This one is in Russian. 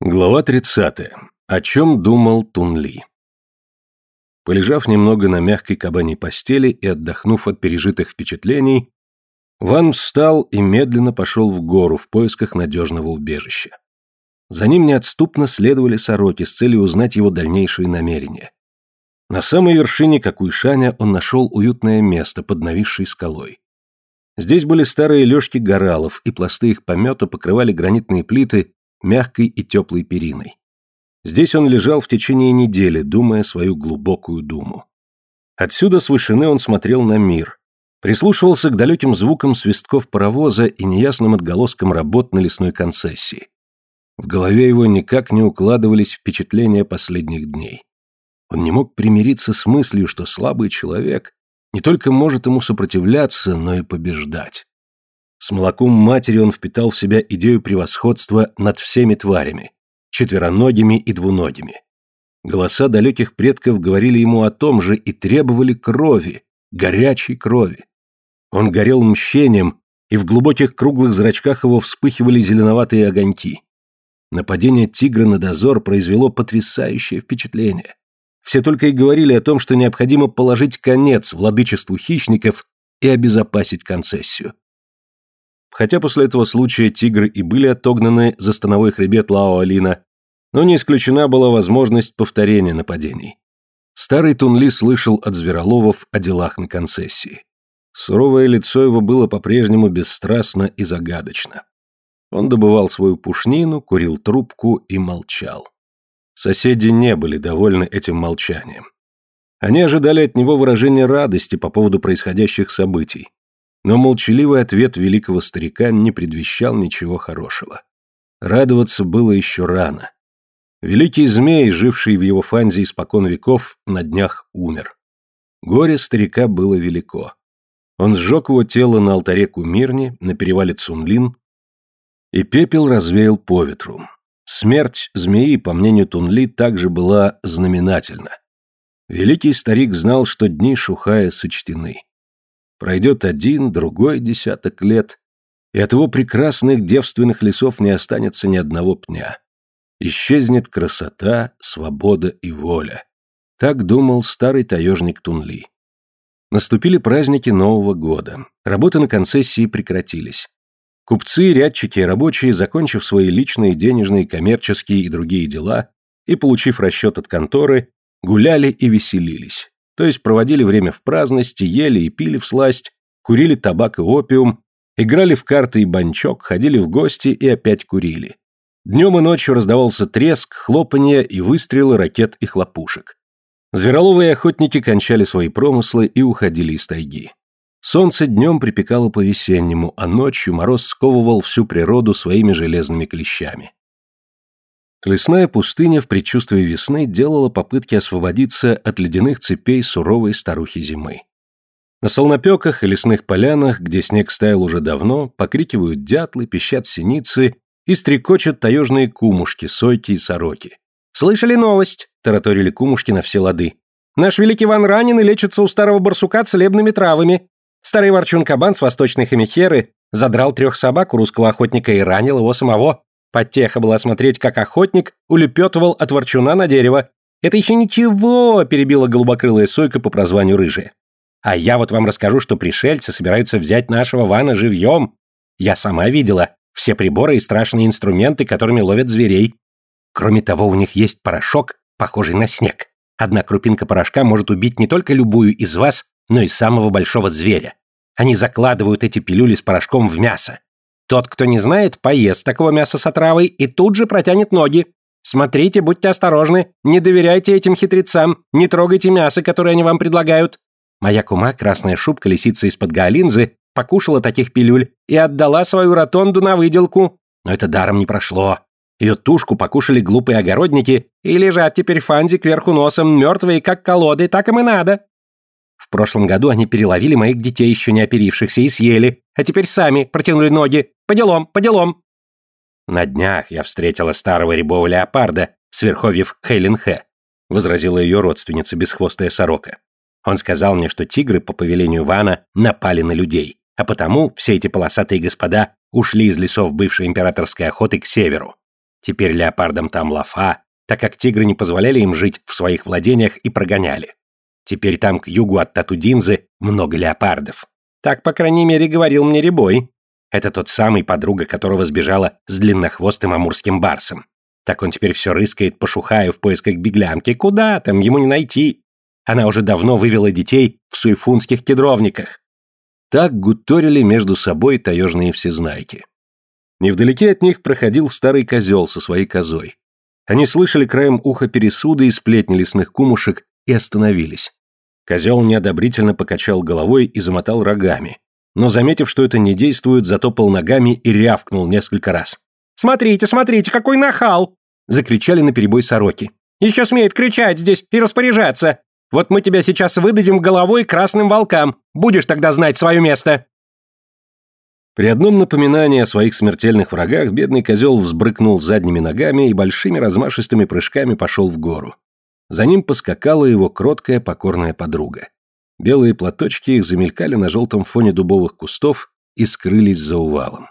Глава 30. О чем думал Тунли? Полежав немного на мягкой кабаней постели и отдохнув от пережитых впечатлений, Ван встал и медленно пошел в гору в поисках надежного убежища. За ним неотступно следовали сороки с целью узнать его дальнейшие намерения. На самой вершине Какуйшаня он нашел уютное место под нависшей скалой. Здесь были старые лёжки горалов, и пласты их помета покрывали гранитные плиты – мягкой и теплой периной. Здесь он лежал в течение недели, думая свою глубокую думу. Отсюда с вышины он смотрел на мир, прислушивался к далеким звукам свистков паровоза и неясным отголоскам работ на лесной концессии. В голове его никак не укладывались впечатления последних дней. Он не мог примириться с мыслью, что слабый человек не только может ему сопротивляться, но и побеждать. С молоком матери он впитал в себя идею превосходства над всеми тварями, четвероногими и двуногими. Голоса далеких предков говорили ему о том же и требовали крови, горячей крови. Он горел мщением, и в глубоких круглых зрачках его вспыхивали зеленоватые огоньки. Нападение тигра на дозор произвело потрясающее впечатление. Все только и говорили о том, что необходимо положить конец владычеству хищников и обезопасить концессию. Хотя после этого случая тигры и были отогнаны за становой хребет Лао-Алина, но не исключена была возможность повторения нападений. Старый Тунли слышал от звероловов о делах на концессии. Суровое лицо его было по-прежнему бесстрастно и загадочно. Он добывал свою пушнину, курил трубку и молчал. Соседи не были довольны этим молчанием. Они ожидали от него выражения радости по поводу происходящих событий, но молчаливый ответ великого старика не предвещал ничего хорошего. Радоваться было еще рано. Великий змей, живший в его фанзе испокон веков, на днях умер. Горе старика было велико. Он сжег его тело на алтаре Кумирни, на перевале Цунлин, и пепел развеял по ветру. Смерть змеи, по мнению Тунли, также была знаменательна. Великий старик знал, что дни Шухая сочтены. Пройдет один, другой десяток лет, и от его прекрасных девственных лесов не останется ни одного пня. Исчезнет красота, свобода и воля. Так думал старый таежник Тунли. Наступили праздники Нового года. Работы на концессии прекратились. Купцы, рядчики и рабочие, закончив свои личные, денежные, коммерческие и другие дела и получив расчет от конторы, гуляли и веселились то есть проводили время в праздности, ели и пили в всласть, курили табак и опиум, играли в карты и банчок, ходили в гости и опять курили. Днем и ночью раздавался треск, хлопанье и выстрелы ракет и хлопушек. Звероловые охотники кончали свои промыслы и уходили из тайги. Солнце днем припекало по-весеннему, а ночью мороз сковывал всю природу своими железными клещами. Лесная пустыня в предчувствии весны делала попытки освободиться от ледяных цепей суровой старухи зимы. На солнопеках и лесных полянах, где снег стаял уже давно, покрикивают дятлы, пищат синицы и стрекочут таежные кумушки, сойки и сороки. «Слышали новость?» – тараторили кумушки на все лады. «Наш великий Иван ранен и лечится у старого барсука целебными травами. Старый ворчун-кабан с восточной хомихеры задрал трех собак у русского охотника и ранил его самого. Потеха была смотреть, как охотник улепетывал от ворчуна на дерево. «Это еще ничего!» – перебила голубокрылая сойка по прозванию рыжая. «А я вот вам расскажу, что пришельцы собираются взять нашего Вана живьем. Я сама видела все приборы и страшные инструменты, которыми ловят зверей. Кроме того, у них есть порошок, похожий на снег. Одна крупинка порошка может убить не только любую из вас, но и самого большого зверя. Они закладывают эти пилюли с порошком в мясо. Тот, кто не знает, поест такого мяса с отравой и тут же протянет ноги. Смотрите, будьте осторожны, не доверяйте этим хитрецам, не трогайте мясо, которое они вам предлагают». Моя кума, красная шубка лисица из-под гаолинзы, покушала таких пилюль и отдала свою ротонду на выделку. Но это даром не прошло. Ее тушку покушали глупые огородники и лежат теперь фанзи кверху носом, мертвые как колоды, так им и надо. В прошлом году они переловили моих детей, еще не оперившихся, и съели, а теперь сами протянули ноги. По делам, по делам!» «На днях я встретила старого рябого леопарда Сверховив верховьев Хейлинхе», возразила ее родственница, бесхвостая сорока. «Он сказал мне, что тигры, по повелению Вана, напали на людей, а потому все эти полосатые господа ушли из лесов бывшей императорской охоты к северу. Теперь леопардам там лафа, так как тигры не позволяли им жить в своих владениях и прогоняли. Теперь там к югу от Татудинзы много леопардов. Так, по крайней мере, говорил мне Рябой. Это тот самый подруга, которого сбежала с длиннохвостым амурским барсом. Так он теперь все рыскает по Шухаю в поисках беглянки. Куда там, ему не найти. Она уже давно вывела детей в суйфунских кедровниках. Так гуторили между собой таежные всезнайки. Невдалеке от них проходил старый козел со своей козой. Они слышали краем уха пересуды и сплетни лесных кумушек и остановились. Козел неодобрительно покачал головой и замотал рогами, но, заметив, что это не действует, затопал ногами и рявкнул несколько раз. «Смотрите, смотрите, какой нахал!» — закричали наперебой сороки. «Еще смеет кричать здесь и распоряжаться! Вот мы тебя сейчас выдадим головой красным волкам, будешь тогда знать свое место!» При одном напоминании о своих смертельных врагах бедный козел взбрыкнул задними ногами и большими размашистыми прыжками пошел в гору. За ним поскакала его кроткая покорная подруга. Белые платочки их замелькали на желтом фоне дубовых кустов и скрылись за увалом.